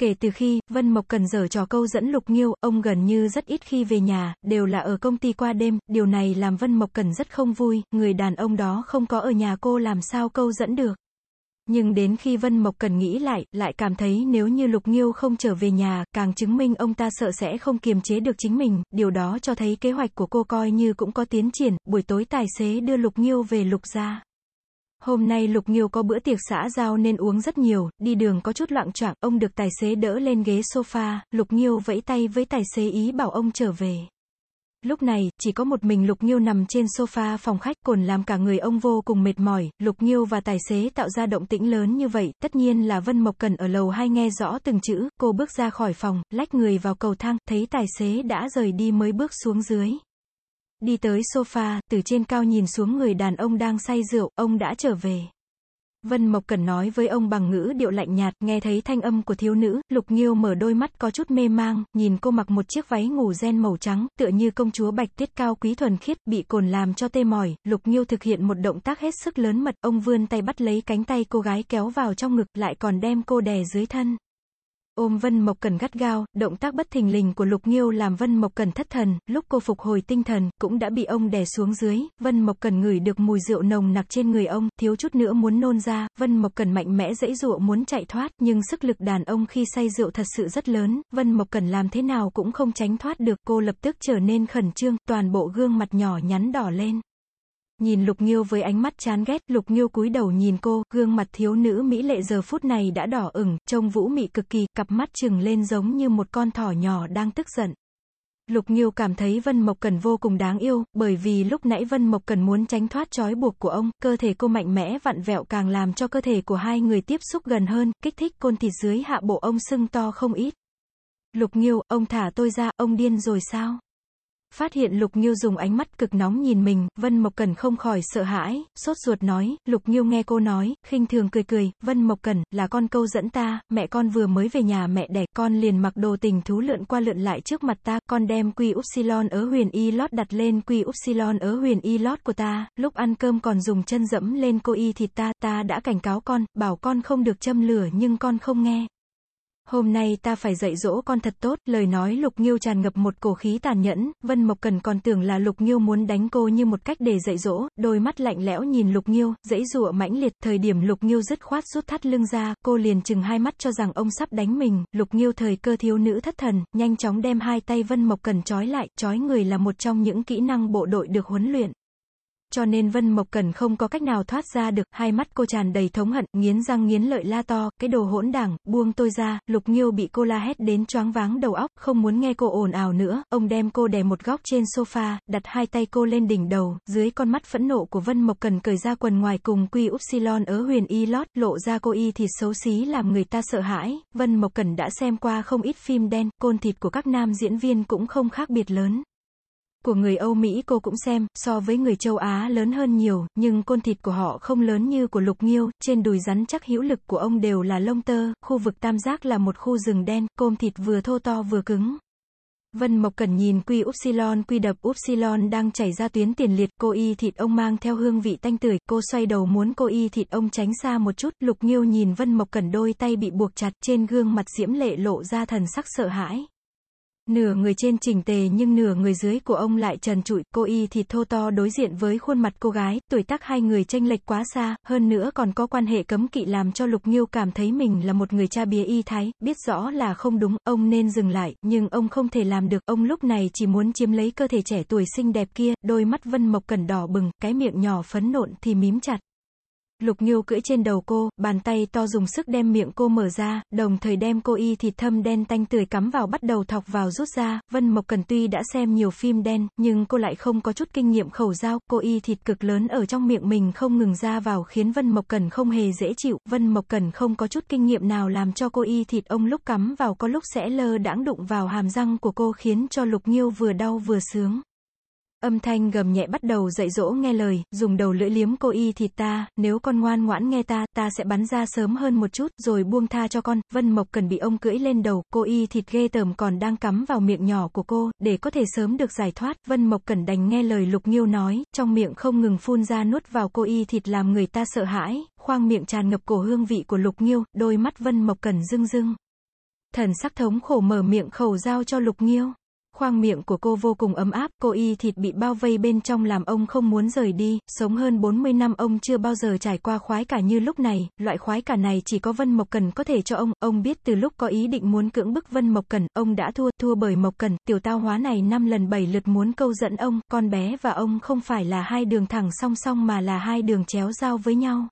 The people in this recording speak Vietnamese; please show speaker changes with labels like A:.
A: Kể từ khi, Vân Mộc Cần dở trò câu dẫn Lục Nghiêu, ông gần như rất ít khi về nhà, đều là ở công ty qua đêm, điều này làm Vân Mộc Cần rất không vui, người đàn ông đó không có ở nhà cô làm sao câu dẫn được. Nhưng đến khi Vân Mộc Cần nghĩ lại, lại cảm thấy nếu như Lục Nghiêu không trở về nhà, càng chứng minh ông ta sợ sẽ không kiềm chế được chính mình, điều đó cho thấy kế hoạch của cô coi như cũng có tiến triển, buổi tối tài xế đưa Lục Nghiêu về Lục gia. Hôm nay Lục Nghiêu có bữa tiệc xã giao nên uống rất nhiều, đi đường có chút loạn choạng, ông được tài xế đỡ lên ghế sofa, Lục Nghiêu vẫy tay với tài xế ý bảo ông trở về. Lúc này, chỉ có một mình Lục Nghiêu nằm trên sofa phòng khách cồn làm cả người ông vô cùng mệt mỏi, Lục Nghiêu và tài xế tạo ra động tĩnh lớn như vậy, tất nhiên là Vân Mộc Cần ở lầu hai nghe rõ từng chữ, cô bước ra khỏi phòng, lách người vào cầu thang, thấy tài xế đã rời đi mới bước xuống dưới. Đi tới sofa, từ trên cao nhìn xuống người đàn ông đang say rượu, ông đã trở về. Vân Mộc Cẩn nói với ông bằng ngữ điệu lạnh nhạt, nghe thấy thanh âm của thiếu nữ, Lục Nghiêu mở đôi mắt có chút mê mang, nhìn cô mặc một chiếc váy ngủ ren màu trắng, tựa như công chúa bạch tuyết cao quý thuần khiết, bị cồn làm cho tê mỏi, Lục Nghiêu thực hiện một động tác hết sức lớn mật, ông vươn tay bắt lấy cánh tay cô gái kéo vào trong ngực, lại còn đem cô đè dưới thân. Ôm Vân Mộc Cần gắt gao, động tác bất thình lình của Lục Nghiêu làm Vân Mộc Cần thất thần, lúc cô phục hồi tinh thần, cũng đã bị ông đè xuống dưới, Vân Mộc Cần ngửi được mùi rượu nồng nặc trên người ông, thiếu chút nữa muốn nôn ra, Vân Mộc Cần mạnh mẽ dãy dụa muốn chạy thoát, nhưng sức lực đàn ông khi say rượu thật sự rất lớn, Vân Mộc Cần làm thế nào cũng không tránh thoát được, cô lập tức trở nên khẩn trương, toàn bộ gương mặt nhỏ nhắn đỏ lên. Nhìn Lục Nghiêu với ánh mắt chán ghét, Lục Nghiêu cúi đầu nhìn cô, gương mặt thiếu nữ mỹ lệ giờ phút này đã đỏ ửng, trông vũ mị cực kỳ, cặp mắt trừng lên giống như một con thỏ nhỏ đang tức giận. Lục Nghiêu cảm thấy Vân Mộc Cần vô cùng đáng yêu, bởi vì lúc nãy Vân Mộc Cần muốn tránh thoát trói buộc của ông, cơ thể cô mạnh mẽ vặn vẹo càng làm cho cơ thể của hai người tiếp xúc gần hơn, kích thích côn thịt dưới hạ bộ ông sưng to không ít. Lục Nghiêu, ông thả tôi ra, ông điên rồi sao? Phát hiện Lục Nghiêu dùng ánh mắt cực nóng nhìn mình, Vân Mộc Cẩn không khỏi sợ hãi, sốt ruột nói, Lục Nghiêu nghe cô nói, khinh thường cười cười, Vân Mộc Cẩn, là con câu dẫn ta, mẹ con vừa mới về nhà mẹ đẻ, con liền mặc đồ tình thú lượn qua lượn lại trước mặt ta, con đem quy upsilon ở huyền y lót đặt lên quy upsilon ở huyền y lót của ta, lúc ăn cơm còn dùng chân dẫm lên cô y thịt ta, ta đã cảnh cáo con, bảo con không được châm lửa nhưng con không nghe, Hôm nay ta phải dạy dỗ con thật tốt, lời nói Lục Nghiêu tràn ngập một cổ khí tàn nhẫn, Vân Mộc Cần còn tưởng là Lục Nghiêu muốn đánh cô như một cách để dạy dỗ, đôi mắt lạnh lẽo nhìn Lục Nghiêu, dãy dụa mãnh liệt, thời điểm Lục Nghiêu dứt khoát rút thắt lưng ra, cô liền chừng hai mắt cho rằng ông sắp đánh mình, Lục Nghiêu thời cơ thiếu nữ thất thần, nhanh chóng đem hai tay Vân Mộc Cần trói lại, trói người là một trong những kỹ năng bộ đội được huấn luyện cho nên Vân Mộc Cần không có cách nào thoát ra được, hai mắt cô tràn đầy thống hận, nghiến răng nghiến lợi la to, cái đồ hỗn đảng, buông tôi ra, Lục Nghiêu bị cô la hét đến choáng váng đầu óc, không muốn nghe cô ồn ào nữa, ông đem cô đè một góc trên sofa, đặt hai tay cô lên đỉnh đầu, dưới con mắt phẫn nộ của Vân Mộc Cần cởi ra quần ngoài cùng quy upsilon ở huyền y lót, lộ ra cô y thịt xấu xí làm người ta sợ hãi, Vân Mộc Cần đã xem qua không ít phim đen, côn thịt của các nam diễn viên cũng không khác biệt lớn của người Âu Mỹ cô cũng xem, so với người châu Á lớn hơn nhiều, nhưng côn thịt của họ không lớn như của Lục Nghiêu, trên đùi rắn chắc hữu lực của ông đều là lông tơ, khu vực tam giác là một khu rừng đen, côm thịt vừa thô to vừa cứng. Vân Mộc Cẩn nhìn quy upsilon quy đập upsilon đang chảy ra tuyến tiền liệt, cô y thịt ông mang theo hương vị tanh tưởi, cô xoay đầu muốn cô y thịt ông tránh xa một chút, Lục Nghiêu nhìn Vân Mộc Cẩn đôi tay bị buộc chặt, trên gương mặt diễm lệ lộ ra thần sắc sợ hãi. Nửa người trên chỉnh tề nhưng nửa người dưới của ông lại trần trụi, cô y thịt thô to đối diện với khuôn mặt cô gái, tuổi tác hai người tranh lệch quá xa, hơn nữa còn có quan hệ cấm kỵ làm cho Lục Nghiêu cảm thấy mình là một người cha bía y thái, biết rõ là không đúng, ông nên dừng lại, nhưng ông không thể làm được, ông lúc này chỉ muốn chiếm lấy cơ thể trẻ tuổi xinh đẹp kia, đôi mắt Vân Mộc Cẩn đỏ bừng, cái miệng nhỏ phấn nộn thì mím chặt. Lục Nghiêu cưỡi trên đầu cô, bàn tay to dùng sức đem miệng cô mở ra, đồng thời đem cô y thịt thâm đen tanh tươi cắm vào bắt đầu thọc vào rút ra, Vân Mộc Cần tuy đã xem nhiều phim đen, nhưng cô lại không có chút kinh nghiệm khẩu giao, cô y thịt cực lớn ở trong miệng mình không ngừng ra vào khiến Vân Mộc Cần không hề dễ chịu, Vân Mộc Cần không có chút kinh nghiệm nào làm cho cô y thịt ông lúc cắm vào có lúc sẽ lơ đãng đụng vào hàm răng của cô khiến cho Lục Nghiêu vừa đau vừa sướng. Âm thanh gầm nhẹ bắt đầu dạy dỗ nghe lời, dùng đầu lưỡi liếm cô y thịt ta, nếu con ngoan ngoãn nghe ta, ta sẽ bắn ra sớm hơn một chút, rồi buông tha cho con, Vân Mộc cần bị ông cưỡi lên đầu, cô y thịt ghê tởm còn đang cắm vào miệng nhỏ của cô, để có thể sớm được giải thoát, Vân Mộc cần đành nghe lời Lục Nghiêu nói, trong miệng không ngừng phun ra nuốt vào cô y thịt làm người ta sợ hãi, khoang miệng tràn ngập cổ hương vị của Lục Nghiêu, đôi mắt Vân Mộc cần rưng rưng. Thần sắc thống khổ mở miệng khẩu giao cho Lục Nghiêu. Khoang miệng của cô vô cùng ấm áp, cô y thịt bị bao vây bên trong làm ông không muốn rời đi, sống hơn 40 năm ông chưa bao giờ trải qua khoái cả như lúc này, loại khoái cả này chỉ có Vân Mộc Cần có thể cho ông, ông biết từ lúc có ý định muốn cưỡng bức Vân Mộc Cần, ông đã thua, thua bởi Mộc Cần, tiểu tao hóa này năm lần bảy lượt muốn câu dẫn ông, con bé và ông không phải là hai đường thẳng song song mà là hai đường chéo giao với nhau.